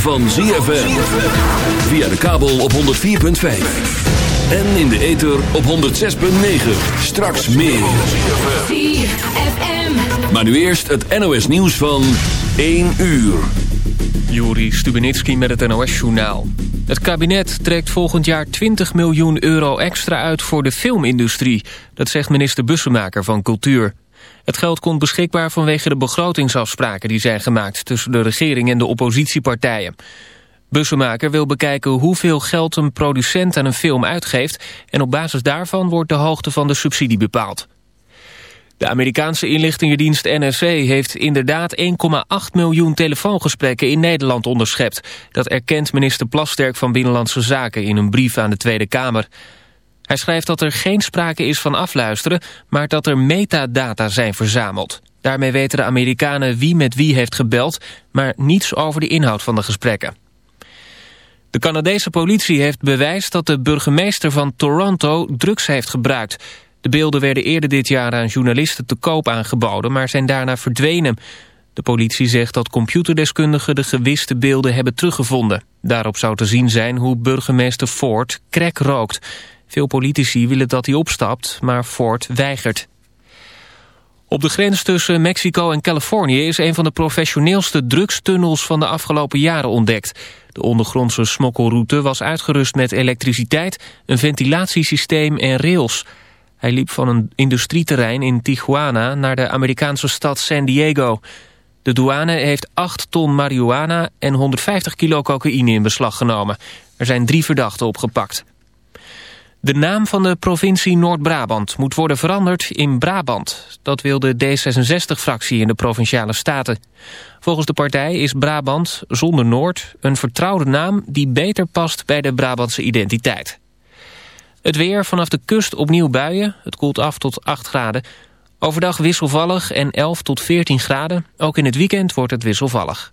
van ZFM. Via de kabel op 104.5. En in de ether op 106.9. Straks meer. Maar nu eerst het NOS nieuws van 1 uur. Juri Stubenitski met het NOS-journaal. Het kabinet trekt volgend jaar 20 miljoen euro extra uit voor de filmindustrie. Dat zegt minister Bussemaker van Cultuur. Het geld komt beschikbaar vanwege de begrotingsafspraken die zijn gemaakt... tussen de regering en de oppositiepartijen. Bussemaker wil bekijken hoeveel geld een producent aan een film uitgeeft... en op basis daarvan wordt de hoogte van de subsidie bepaald. De Amerikaanse inlichtingendienst NSC heeft inderdaad 1,8 miljoen telefoongesprekken in Nederland onderschept. Dat erkent minister Plasterk van Binnenlandse Zaken in een brief aan de Tweede Kamer. Hij schrijft dat er geen sprake is van afluisteren, maar dat er metadata zijn verzameld. Daarmee weten de Amerikanen wie met wie heeft gebeld, maar niets over de inhoud van de gesprekken. De Canadese politie heeft bewijs dat de burgemeester van Toronto drugs heeft gebruikt. De beelden werden eerder dit jaar aan journalisten te koop aangeboden, maar zijn daarna verdwenen. De politie zegt dat computerdeskundigen de gewiste beelden hebben teruggevonden. Daarop zou te zien zijn hoe burgemeester Ford crack rookt. Veel politici willen dat hij opstapt, maar Ford weigert. Op de grens tussen Mexico en Californië is een van de professioneelste drugstunnels van de afgelopen jaren ontdekt. De ondergrondse smokkelroute was uitgerust met elektriciteit, een ventilatiesysteem en rails. Hij liep van een industrieterrein in Tijuana naar de Amerikaanse stad San Diego. De douane heeft 8 ton marihuana en 150 kilo cocaïne in beslag genomen. Er zijn drie verdachten opgepakt. De naam van de provincie Noord-Brabant moet worden veranderd in Brabant. Dat wil de D66-fractie in de Provinciale Staten. Volgens de partij is Brabant zonder Noord een vertrouwde naam... die beter past bij de Brabantse identiteit. Het weer vanaf de kust opnieuw buien. Het koelt af tot 8 graden. Overdag wisselvallig en 11 tot 14 graden. Ook in het weekend wordt het wisselvallig.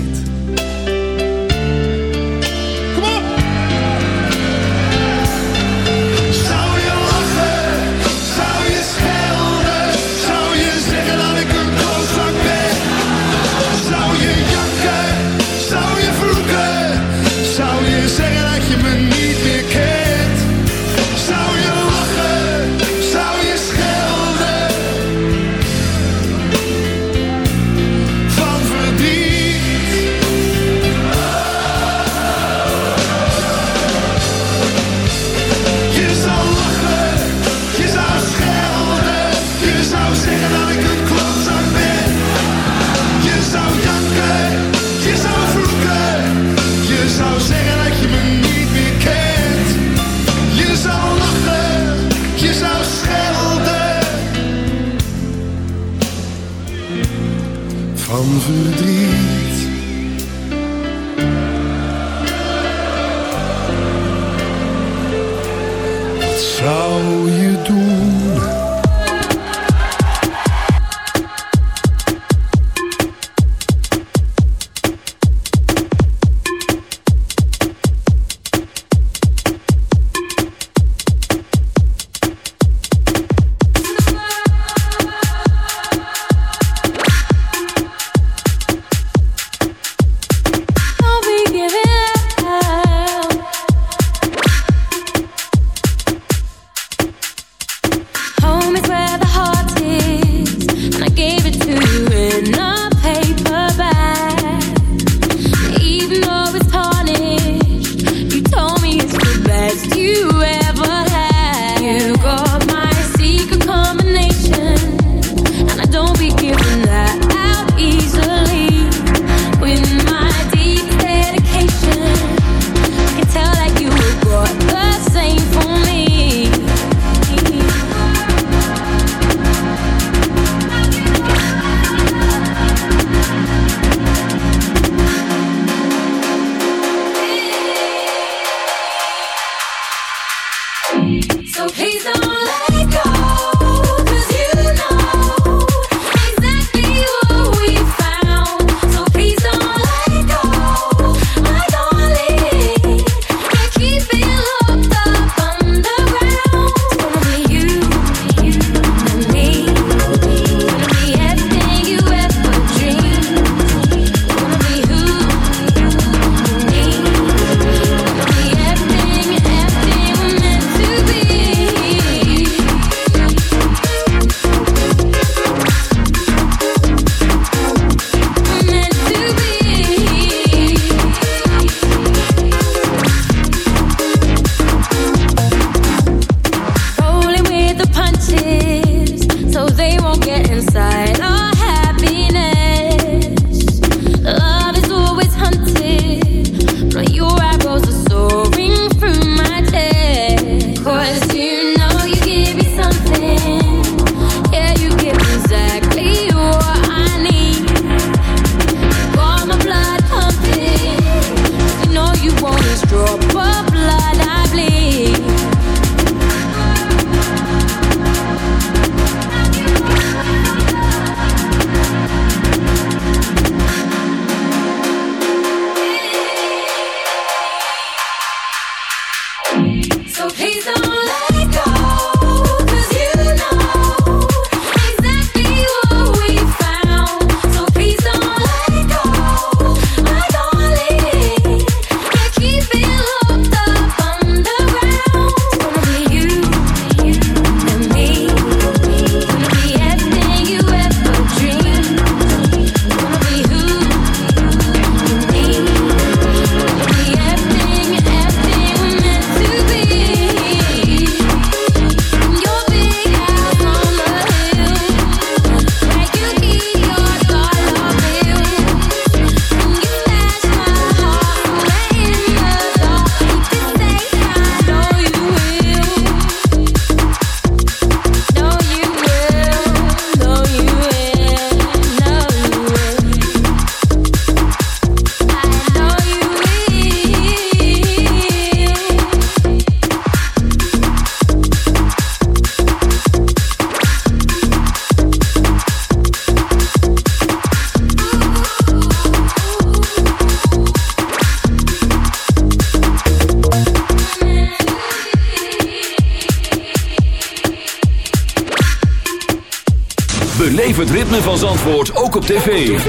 tv.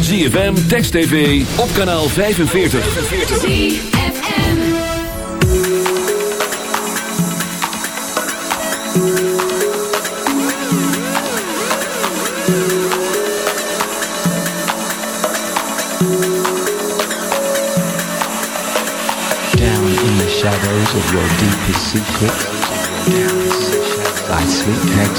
ZFM, Text TV, op kanaal 45. ZFM Down in the shadows of your deepest secret I sleep next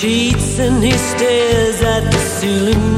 Sheets and he stares at the ceiling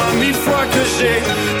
shake